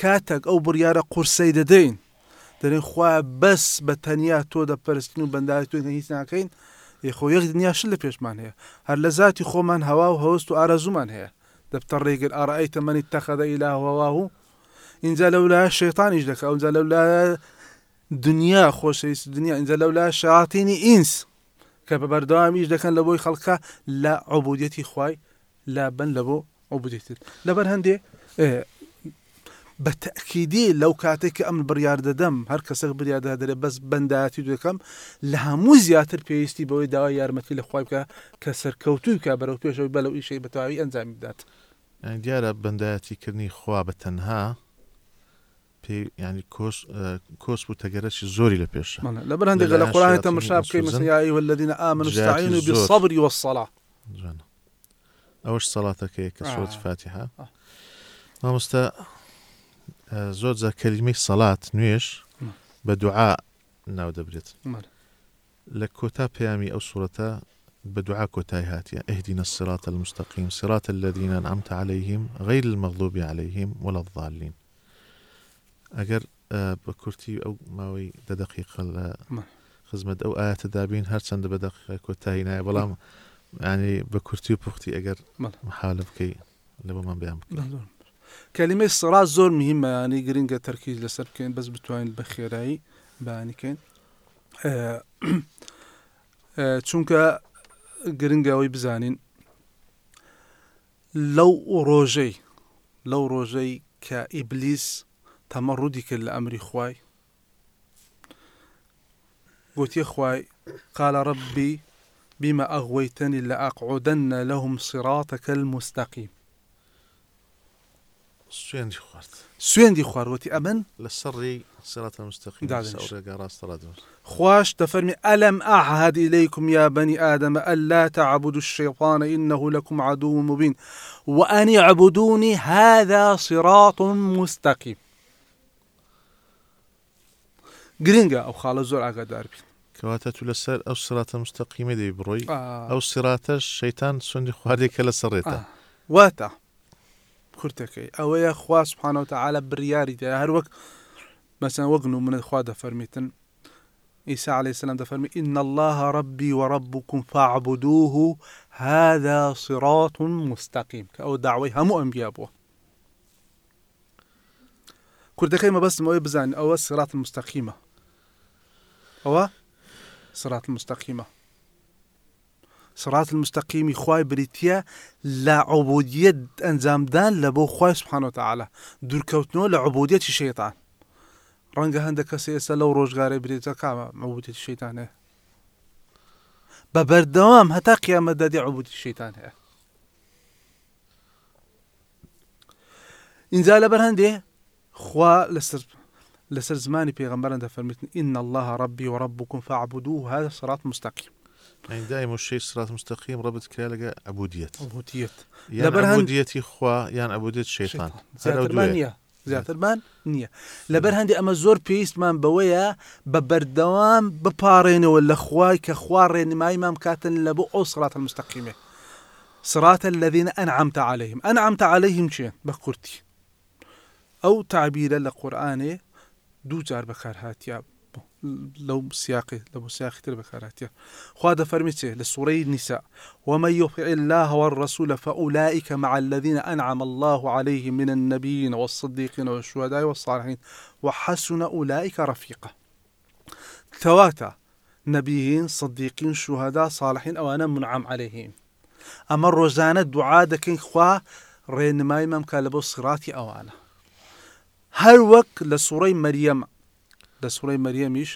کاتێک ئەو بڕیارە قورسەی دەدەین دەرێن خوا بەس بە تەنیا تۆ دەپەرستین و بەندای توێن هیچ ناکەین یخۆ یەک دنیاش لە پێشمان هەیە. هەر لە ذاتی خۆمان هەوا و هەوست و ئارەزومان هەیە. دەبتە ڕێگر ئارایی تەمەنی تەخەدە ئیلا هەوا و اینجا لەولا شەیتانیش دەکە ئەوجا لەولا دنیا خۆشەویست دنیا اینجا لەولا شاتینی ئینس کە بە بەردەوامیش دەکەن لە بۆی خەڵکە لە عبودەتی خوای لا بن لە بۆ عبودێتت لەبەر هەندێ بە تەکیدی لەو کاتێک کە ئەم بڕیار دەدەم هەر کەسە بریادا دەرێ بەس بەنداتی دەکەم لە هەموو زیاتر پێویستی بەوەی داوای یارمەتی لە خخوای بکە کە سەرکەوتوی کا بەرەو پێشەوەی بەلەو ئیشەی بەتەواوی ئەنجامی بدات یعنی دیارە بەندایەتیکردنی خوا بە تەنها پێی ینی کۆس بوو تەگەرەی زۆری لە پێشە لەبەر هەندێک لە لەلایەن قڕانی شیاطین تەمەشا بکەی سوزن. مەسیایی والذینە ئامن جاتی استعین و زۆر. بالصبر والصلاة ئەوەش سەڵاتەکەی کە آه. فاتیها آه. مامۆستا آه، زۆر جا کەلیمەی سەڵات نوێش نعم. بە دوعا ناو دەبرێت مال. لە کۆتا پەیامی ئەو سوورەتە بدعاء كوتاي هاتيا اهدنا الصراط المستقيم صراط الذين أنعمت عليهم غير المغضوب عليهم ولا الضالين أجر آه، بكرتي أو ماوي دا دقيقة نعم. خزمة أو آيات دابين هر چند بدقيقة كوتاي ناي بلام يعني بكرتي وبختي أجر نعم. محاولة بكي لبو من کەلیمەی سڕات زۆر مهمە ینی گرنگە تەرکیز لەسەر بکەین بەس بتوانین بە خێرایی بانیکەین آه، آه، چونکە گرنگەوەی بزانین لەو ڕۆژەی لەو ڕۆژەی کە ئیبلیس تەمەڕوودی کرد لە ئەمری خوای گوتیە خوای قال ربي بما أغويتني لأقعدن لهم صراطك المستقيم. سوين دي خوارد سوێندی خواروەتی ئەمن لسري صراط المستقيم. دعنا نشوف. خواش تفرمي ألم أعهد إليكم يا بني آدم ألا تعبدوا الشيطان إنه لكم عدو مبين وأن اعبدوني هذا صراط مستقيم. گرنگە ئەو خاڵە زۆر ئاگادار بین. تو لسر أو صراط المستقيم دي بروي آه. أو صراط الشيطان سوندي خواردي كلا سريتا آه. واتە. کورتەکەی ئەوەیە خوا سبحانه وتعالى بڕیاری دە هەر وەک مەسەن وەگن و منت خوا دەفەرمیتن ئیسا عليه السلام دەفەرمی إن الله ربي وربكم فاعبدوه هذا صراط مستقيم. کە ئەو داوای هەموو ئەمبیا بووە کوردەکەی مەبەستم ئەوەی بزانین ئەوە سرات مستەقیمە ئەوە سرات مستەقیمە سرات المستەقیمی خوای بریتە لە عبودیت ئەنجامدان لە بۆ سبحانە تەعاالە دوورکەوتنەوە لە عبودەتی شەیتان ڕەنگە هەندێک کەس ئێستا لەو ڕۆژگارە برێتە کامە عبودەتی شەیتانێ بە بەردەوام هەتا قیامە دەدی عبودی شەیتان هەیە اینجا خوا لەسەر لەسەر زمانی پێغمبەران دەفەرمیتن إن الله ربي وربكم فاعبدوه هذا صراط مستقيم. يعني دائما الشيء صراط مستقيم ربط كلا عبودية عبودیت يعني لبرهن- عبوديتي خوا يعني عبودية الشيطان هذا زیاترمان دوية. نییە زیاترمان نییە لەبەر هەندی ئەمە زۆر پێویستمان بەوەیە بە بەردەوام بپارێنەوە لە خوای کە خوا ڕێنماییمان کاتن لە بۆ ئەو سرات سرات الذين أنعمت عليهم. أنعمت عليهم چێن بە کورتی ئەو تعبیرە لە قورآانێ دوو جار بەکار هاتیە لەو سیاقی لە بۆ سیاقی تر بەکاراتە خوا دەفەرمیچێ لە سوورەی نیسا ومن يطع الله والرسول فأولئك مع الذين أنعم الله عليهم من النبيين والصديقين والشهداء والصالحين. وحسن أولئك رفيقا ثواتا نبيين صديقين شهداء صالحين أو أنا منعم عليهم. أما الرزانة دعاء دكين خوا رينماي ممكا لبو صراطي أوانا وەک لە سوڕەی مەریەم لە سوڕەی مەریەمیش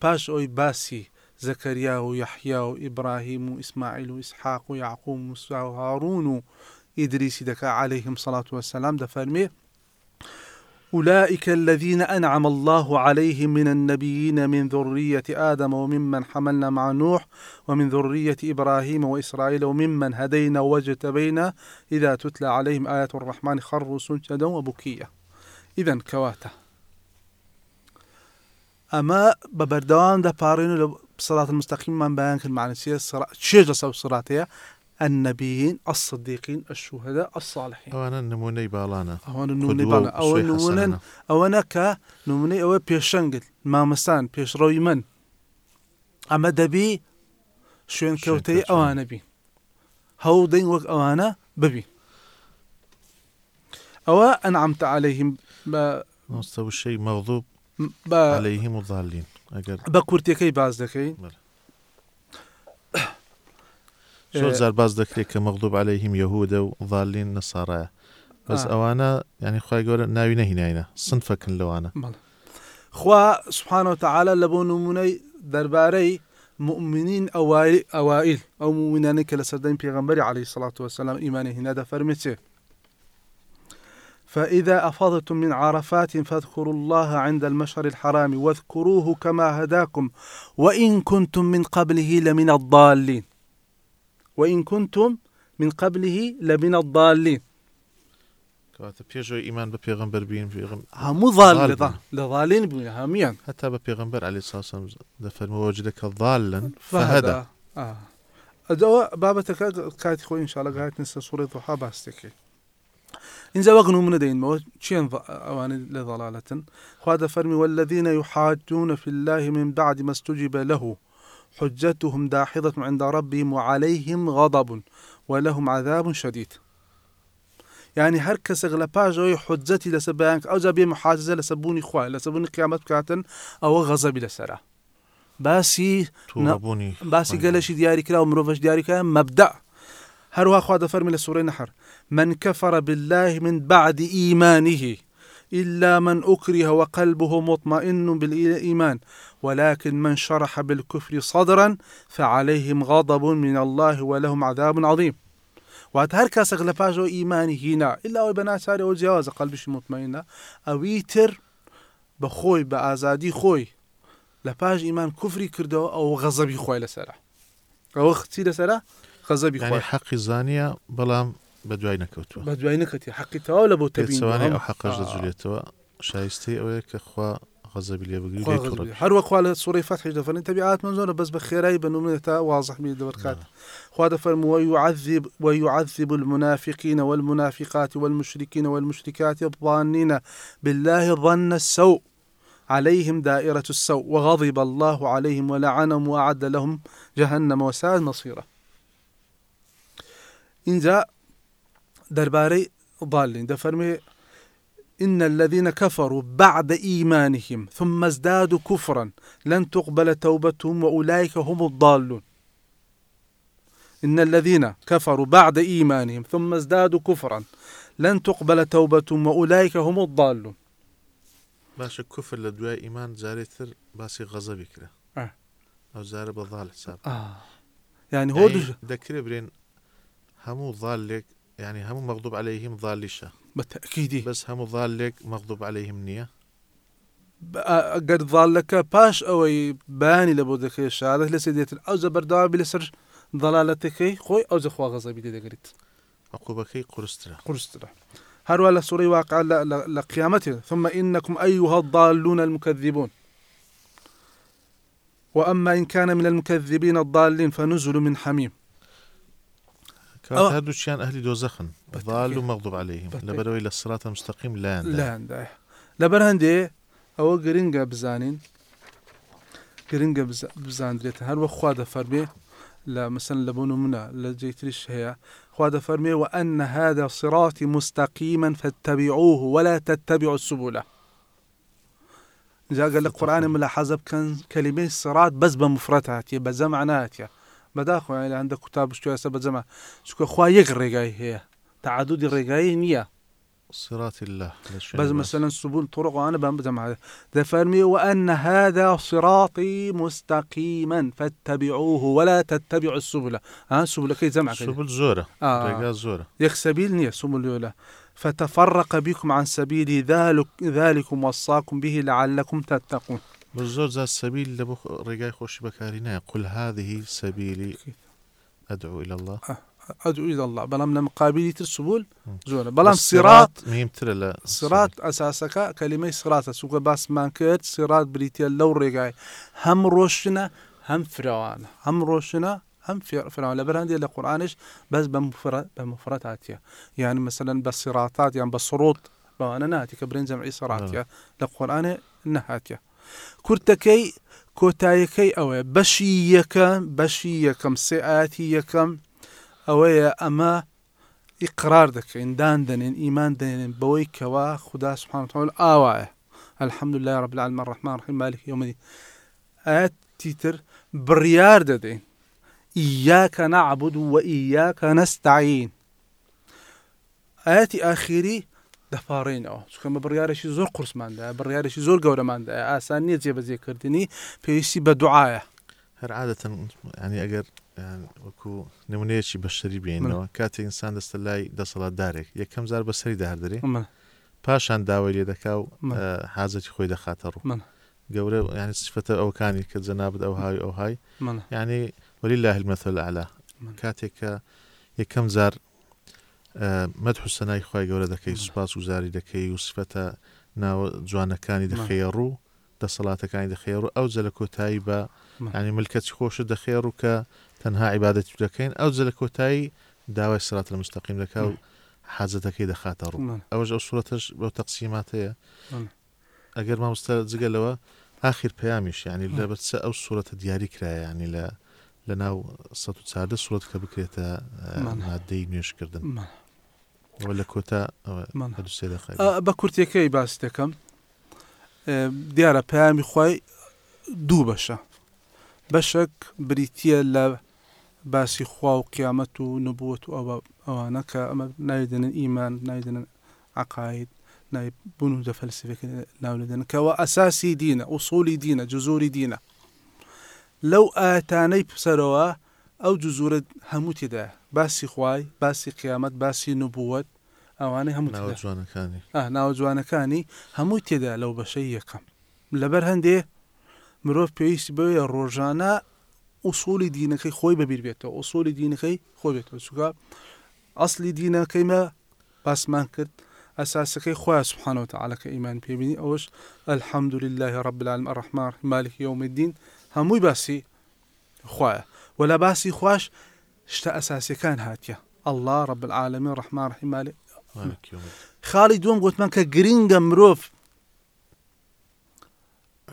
پاش ئەوی باسی زەکەریا و یحیا و ئیبراهیم و ئیسماعیل و ئیسحاق و یعقوب و موسا و هاڕون و ئیدریسی دەکا عليهلەیهم صلاة وسلام دەفەرمێ أولئك الذين أنعم الله عليهم من النبيين من ذرية آدم وممن حملنا مع نوح ومن ذرية إبراهيم وإسرائيل وممن هدينا واجتبينا إذا تتلى عليهم آيات الرحمن خروا سجدا وبكيا إذا كواتا ئەمە بە بەردەوام دەپارڕێن لە سەڵات مستەقیممان بەیان کرد معنسیە چێژ لە سەو سراتەیە النبيين الصديقين الشهداء الصالحين. ئەوانە نمونەی باڵانە ئەوانە نمونەی قدوە و باڵە ئەوە سوێ نمونن حەسەنە. ئەوەنە کە نمونەی ئەوە پێشەنگت مامەسان پێشڕەوی من. ئەمە دەبی شوێن کەوتەی کەوتەی. ئەوانە بین هەوڵ دەین وەک ئەوانە ببین ئەوە ئەنعمتە عليهلەیهم بە مۆستە وشەی ضالین ئەگەر بە کورتەکەی باز دەکەی زۆر زار باز دەکرێت کە مەغضوب عليهلەیهم یهودە و ضالین نەسارایە بەس آه. ئەوانە ینی خی گەورە ناوی نەهینایە سنفەکن لەوانە خوا سبحانە و تعاالە لە بۆ نمونەی دەربارەی مؤمنین ئەوائل ئەو مؤمنانەی کە لە پێغمبەری عليه الصلاة والسلام ئیمانی هینا دەفەرمێتێ فإذا أفضتم من عرفات فاذكروا الله عند المشعر الحرام واذكروه كما هداكم وإن كنتم من قبله لمن الضالين. وإن كنتم من قبله لمن الضالين. پێشەوەی ئیمان بە پێغمبەر بین پێغم- هم ضال ضال لضال لضالين بين هاميان هەتا بە پێغمبەر علی ساسم دەفەرمەوەجدەکە ضالن فهەدا آه. ئەدەوە بابەتەکە کاتی خۆی انشاءڵە گاتن سە سوڕێت وها باستێکی اینجا وەک نمونە دەینەوە چێن ئەوانە لە ضلالەتن خوا دەفەرمی والذين يحاجون في الله من بعد ما استجب له حجتهم داحضة عند ربهم وعليهم غضب ولهم عذاب شديد. يعني پاژەوەی حجەتی لەسەر بەیان ئەو جا بێ محاجزە لە سەبوونی خوای لە سەبوونی قیامەت بکاتن ئەوە غەزەبی لەسرە باسی تووڕەبوونی باسی گەلەشی دیاریکرا و مرۆڤش دیاریکە مەبدا هەروها خوا دەفەرمی لە سوورەی نەحر من كفر بالله من بعد إيمانه إلا من أكره وقلبه مطمئن بالإيمان. ولكن من شرح بالكفر صدرا فعليهم غضب من الله ولهم عذاب عظيم. وات هەر کەسێک لە هینا إلا ئەوی بە ناچارەوە جیاوازە قەلبیشی مطمئنە ئەوی تر بە خۆی بە ئازادی خۆی لە پاش ئیمان کوفری کردەوە ئەو غەزەبی خۆی لەسرە غەزەبی ینی خۆی حەقی زانیە بەڵام بە دوای نەکەوتووە. بە دوای نەکەتی حەقی تەواو لە بۆ پێچوانی ئەو حەقەش آه. دەجولێتەوە شایستی ئەوەیە کە خوا غەزەبی لێ بگری هەروەخوا لە سوڕی فەتحی دەفەرن تەبیعات من زۆرە بەس بە خێرایی بنومنێت تا واضح بی دەبرکات خوا دەفەرم ويعذب ويعذب المنافقين والمنافقات والمشركين والمشركات الظانين بالله ظن السوء. عليهم دائرة السوء وغضب الله عليهم ولعنهم وأعد لهم جهنم وساءت مصيرا. إنجا درباري ضالين دفرمي إن الذين كفروا بعد إيمانهم ثم ازدادوا كفرا لن تقبل توبتهم وأولئك هم الضالون. إن الذين كفروا بعد إيمانهم ثم ازدادوا كفرا لن تقبل توبتهم وأولئك هم الضالون. باشە کوفر لە دوای ئیمان جارێتتر باسی غەزەبی کرا آه. ئەو زارە بە ضال حساب. آه. يعني هو دج... دەکرێت برێن هەموو ضالێک ینی هەموو مەغضوب عليهلەیهم ضالیشە بالتأكيد. مەغضوب عليهلەیهم نییە ئەگەر ضالەکە پاش ئەوەی بانی لە بۆ دەکەی شادە لە سێدێتن ئەو زە بەرداوابی لەسەر ضلالەتەکەی خۆی ئەو زەخوا غەزەبی دەگریت عقوبەکەی قرسترە قرسترا. هروا لسوري واقع لقيامته. ثم إنكم أيها الضالون المكذبون. وأما إن كان من المكذبين الضالين فنزل من حميم. کات أوه. هەردووچیان ئەهلی دۆزەخن ضال و مەغضوب عليهلەیهم بالتأكيد. لەبەرەوەی لە سراتە مستەقیم لایەن لا نداه لبر هندي أو جرينجا بزانين. جرينجا بز... بزاندريت هر وخوا فرمي؟ لا مثلا لبونو منا لجيتريش هي؟ خوا فرمي وأن هذا صراطي مستقيما فاتبعوه ولا تتبعوا السبل. جاء قال القرآن ملاحظة كان كلمة صراط بس بمفردات بزمعنات بداخل يعني عندك كتاب شو هسه بزمع شو خوا يغرقاي هي تعدد الرقاي نية صراط الله. بس. مثلا سبل طرق وأنا بجمع ذا فرمي وأن هذا صراطي مستقيما فاتبعوه ولا تتبعوا السبل. ها سبل كي جمع كده. سبل زۆرە. آه. سبيل نية سبل يولا فتفرق بكم عن سبيل ذلك ذلكم وصاكم به لعلكم تتقون. بە زۆر زار سەبیل لە بۆ ڕێگای خۆشی بەکاری نایە قل هذه سەبیلی ئەدعو إلى الله. ئەدعو إلى الله. بەڵام لە مقابلی تر سبول. زۆرە بەڵام سیرات مهمترە لە سرات ئەساسەکە کەلیمەی سراتە چووکە باسمان کرد سرات بریتە لەو ڕێگای هەم ڕۆشنە هەم فراوانە هەم ڕۆشنە هەم فراوان لە بەرهندێ لە قورآانش بەس بە مفرە بە مفرەت هااتە یعنی مەسەن بە سراتات یان بە سڕۆت بەوانە ناتی کە برنج جەمعی سراتە لە قورآانێ نەهاتە کورتەکەی کۆتایەکەی ئەوەیە بەشی یەکەم بەشی یەکەم سێ ئاەتی یەکەم ئەوەیە ئەمە ئیقرار دەکەین دان دەنێن ئیمان دێنێن بەوەی کەوا خدا سبحانه وتعالى ئاوایە الحمد لله رب العالمين الرحمن الرحيم مالك يوم الدين. آيات تيتر بڕیار دەدەین إياك نعبد وإياك نستعين. ئاەتی ئاخیری دەپارڕینەوە. چکەمە بڕیارێکی زۆر قورسماندا بڕیارێکی زۆر گەورەماندا ئاسان نییە جێبەجێکردنی پێویستی بە دوعاە. هەر عادەتەن ینی ئەگەر یان وەکو نمونەیەکی بەشتری بێنەوە کاتێک ئینسان دەستە لای دەسەڵاتدارێک یەکەم زار بەسەری داهردەێ من. پاشان داوای لێ دەکا و من. اه، حازەتی خۆی دەخاتە ڕوو. من. گەورە ینی سفتە ئەوکانی کە جەنابەت ئەو های ئەو های. من. یعنی وەلی الله المەثل ئالا من. کاتێک کە یەکەم زار مەد حوسەنای خی گەورە دەکەی. سوپاس وزاری دەکەی و سفتە ناوە جوانەکانی من. دەخەیە ڕوو دەسەڵاتەکانی دەخێر و ئەو جە لە کۆتایی بە. ینی ملکەتی خۆشە دەخێر و کە تەنها عیباەتی دەکەین ئەو جە لە کۆتایی داوای سرات لە مستەقیم دەکا و من. حازەتەکەی دەخاتە ڕوو ئەوەش ئەو سوورەتش بەو تەقسیماتەیە. ئەگەر مامۆستا جگەلەوە آخر پەیامیش ینی. لە بەرچە ئەو سوورەتە دیاری کرایە ینی لە لە ناو ١ سوورەت کە بکرێتە. مادەی نوێشکردن. لە کۆتا بە کورتەکەی باس دەکەم. دیارە پەیامی خی دوو بەشە. بەشێک بریتە لە باسی خوا و قیامەت و نبووت و ئەوانە کە ئەمە نایدنن ئیمان نایدنن عقاید نایبوون و دەفەلسفەکە ناولدن کەەوە ئەساسی دینە ئوسولی دینە جزوری دینە لەو ئاتانەی پسەرەوە ئەو جزورە هەموو تێدا باسی خوای باسی قیامەت باسی نبووت ئەوانەی هەموو ناوە تێدا. جوانەکانی ئا ناوە جوانەکانی هەمووی تێدا لەو بەشەی یەکەم. لەبەر هەندێ مرۆڤ پێویستی بەوەیە ڕۆژانە ئوسولی دینەکەی خۆی بەبییر بێتەوە ئوسولی دینەکەی خۆی بێتەوە. چووکە ئەسلی دینەکەیمە باسمان کرد. ئەساسەکەی خۆیان سبحانەوە تعالەکە ئیمان پێبینی. ئەوش الحمد لله رب العالمين الرحمن الرحيم مالك يوم الدين هەمووی باسی خوایە. و لە باسی خوش شتە ئەساسیەکان هاتیە. الله رب العالمين الرحمن الرحيم مالك مالکی یوم خاڵی دوم گوتمان کە گرینگە مرۆڤ.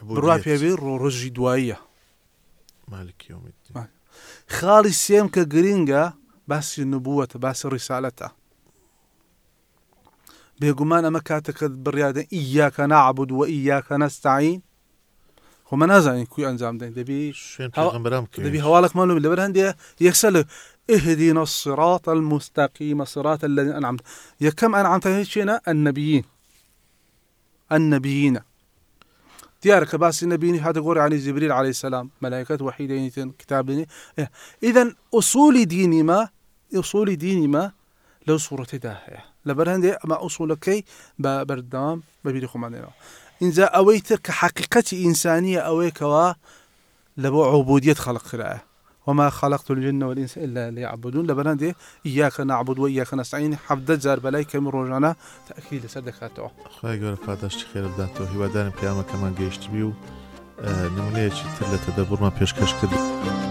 بڕوا ڕۆ ڕۆژی دواییە. خاڵی سێم کە گرینگە باسی نبووەتە باسی ڕیسالەتە. بێگومان ئەمە کاتەکە بڕیادە ئیاکە نعبود و ئیاکە نەستعین خۆمە نازانین کوی ئەنجام دەین. دەبی دەبی کردی هەواڵێکمان لەبەر هەندێ یەکسە لە اهدنا الصراط المستقيم صراط الذين أنعمت. يا كم أنعمت هيك النبيين النبيين ديارك باس النبيين هذا قول عن جبريل عليه السلام. ملائكة وحيدين كتاب إذا أصول ديني ما أصول ديني ما لو صورة داهية لبرهندي ما أصولك بردام ببيري خمانينا إن أويتك كحقيقة إنسانية أويكوا لبو عبودية خلق خلقه. وما خلقت الجن والإنس إلا ليعبدون. لبرهندي إياك نعبد وإياك نستعين. حفظ جار بلايك من روجانا. تأكيد سردكاتو خی گەورە پاداشتی خێرە بداتەوە هیوادارم پیامەکەمان گەیشتبی و آه، نمونەیەکی تر لە تەدەبڕمان پێشکەش کرد.